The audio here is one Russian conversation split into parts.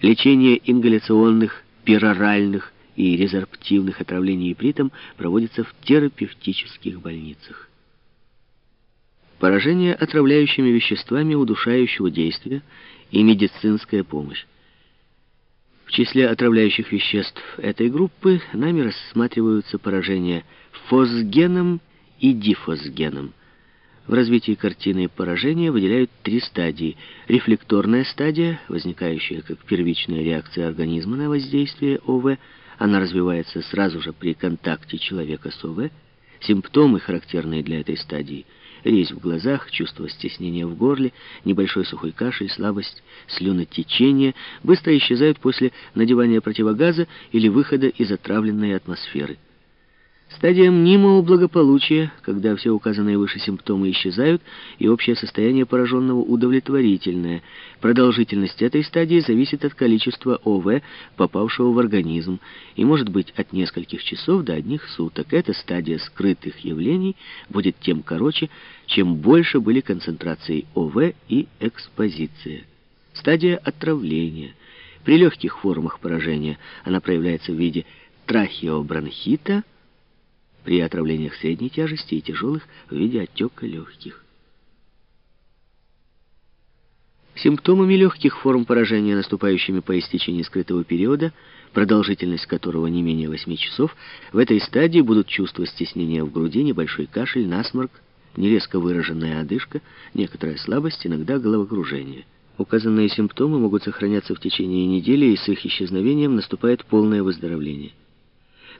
Лечение ингаляционных, пероральных и резорптивных отравлений ипритом проводится в терапевтических больницах. Поражение отравляющими веществами удушающего действия и медицинская помощь. В числе отравляющих веществ этой группы нами рассматриваются поражения фосгеном и дифосгеном. В развитии картины поражения выделяют три стадии. Рефлекторная стадия, возникающая как первичная реакция организма на воздействие ОВ, она развивается сразу же при контакте человека с ОВ. Симптомы, характерные для этой стадии – резь в глазах, чувство стеснения в горле, небольшой сухой кашель, слабость, слюнотечение быстро исчезают после надевания противогаза или выхода из отравленной атмосферы. Стадия мнимого благополучия, когда все указанные выше симптомы исчезают, и общее состояние пораженного удовлетворительное. Продолжительность этой стадии зависит от количества ОВ, попавшего в организм, и может быть от нескольких часов до одних суток. Эта стадия скрытых явлений будет тем короче, чем больше были концентрации ОВ и экспозиция. Стадия отравления. При легких формах поражения она проявляется в виде трахеобронхита, при отравлениях средней тяжести и тяжелых в виде отека легких. Симптомами легких форм поражения, наступающими по истечении скрытого периода, продолжительность которого не менее 8 часов, в этой стадии будут чувство стеснения в груди, небольшой кашель, насморк, нерезко выраженная одышка, некоторая слабость, иногда головокружение. Указанные симптомы могут сохраняться в течение недели, и с их исчезновением наступает полное выздоровление.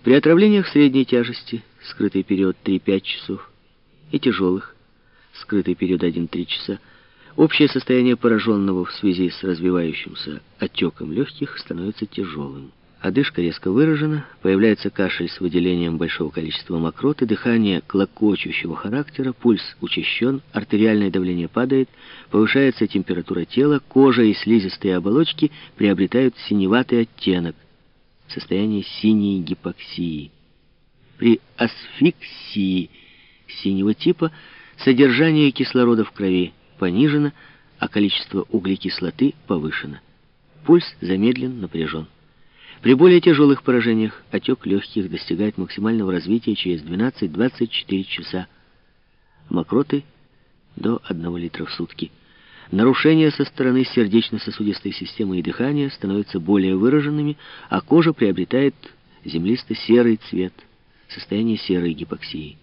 При отравлениях средней тяжести, скрытый период 3-5 часов, и тяжелых, скрытый период 1-3 часа, общее состояние пораженного в связи с развивающимся отеком легких становится тяжелым. Одышка резко выражена, появляется кашель с выделением большого количества мокроты, дыхание клокочущего характера, пульс учащен, артериальное давление падает, повышается температура тела, кожа и слизистые оболочки приобретают синеватый оттенок – состояние синей гипоксии. При асфиксии синего типа содержание кислорода в крови понижено, а количество углекислоты повышено. Пульс замедлен, напряжен. При более тяжелых поражениях отек легких достигает максимального развития через 12-24 часа. Мокроты до 1 литра в сутки. Нарушения со стороны сердечно-сосудистой системы и дыхания становятся более выраженными, а кожа приобретает землисто-серый цвет, состояние серой гипоксии.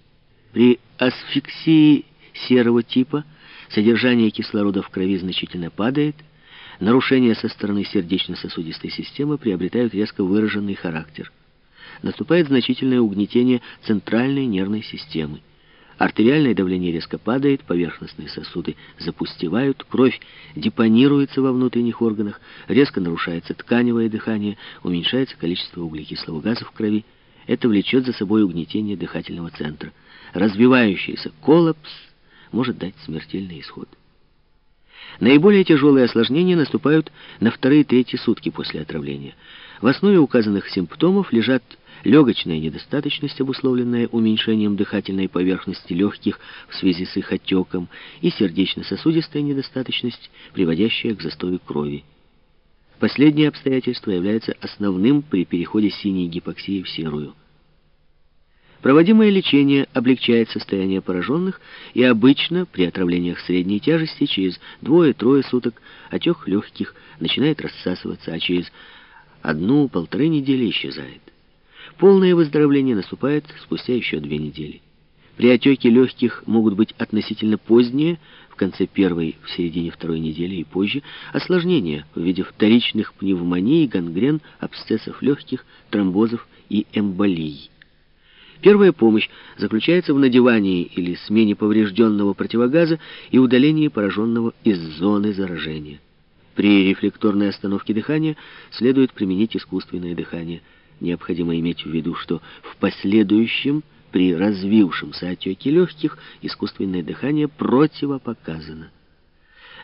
При асфиксии серого типа содержание кислорода в крови значительно падает, нарушения со стороны сердечно-сосудистой системы приобретают резко выраженный характер. Наступает значительное угнетение центральной нервной системы. Артериальное давление резко падает, поверхностные сосуды запустевают, кровь депонируется во внутренних органах, резко нарушается тканевое дыхание, уменьшается количество углекислого газа в крови. Это влечет за собой угнетение дыхательного центра. Развивающийся коллапс может дать смертельный исход. Наиболее тяжелые осложнения наступают на вторые-третьи сутки после отравления. В основе указанных симптомов лежат легочная недостаточность, обусловленная уменьшением дыхательной поверхности легких в связи с их отеком, и сердечно-сосудистая недостаточность, приводящая к застою крови. Последнее обстоятельство является основным при переходе синей гипоксии в серую. Проводимое лечение облегчает состояние пораженных, и обычно при отравлениях средней тяжести через двое-трое суток отек легких начинает рассасываться, а через одну-полторы недели исчезает. Полное выздоровление наступает спустя еще две недели. При отеке легких могут быть относительно поздние, в конце первой, в середине второй недели и позже, осложнения в виде вторичных пневмоний, гангрен, абсцессов легких, тромбозов и эмболий. Первая помощь заключается в надевании или смене поврежденного противогаза и удалении пораженного из зоны заражения. При рефлекторной остановке дыхания следует применить искусственное дыхание – Необходимо иметь в виду, что в последующем, при развившемся отеке легких, искусственное дыхание противопоказано.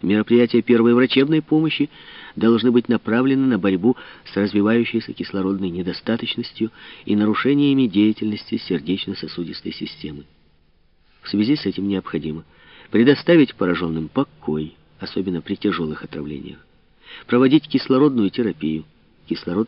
Мероприятия первой врачебной помощи должны быть направлены на борьбу с развивающейся кислородной недостаточностью и нарушениями деятельности сердечно-сосудистой системы. В связи с этим необходимо предоставить пораженным покой, особенно при тяжелых отравлениях, проводить кислородную терапию. Кислород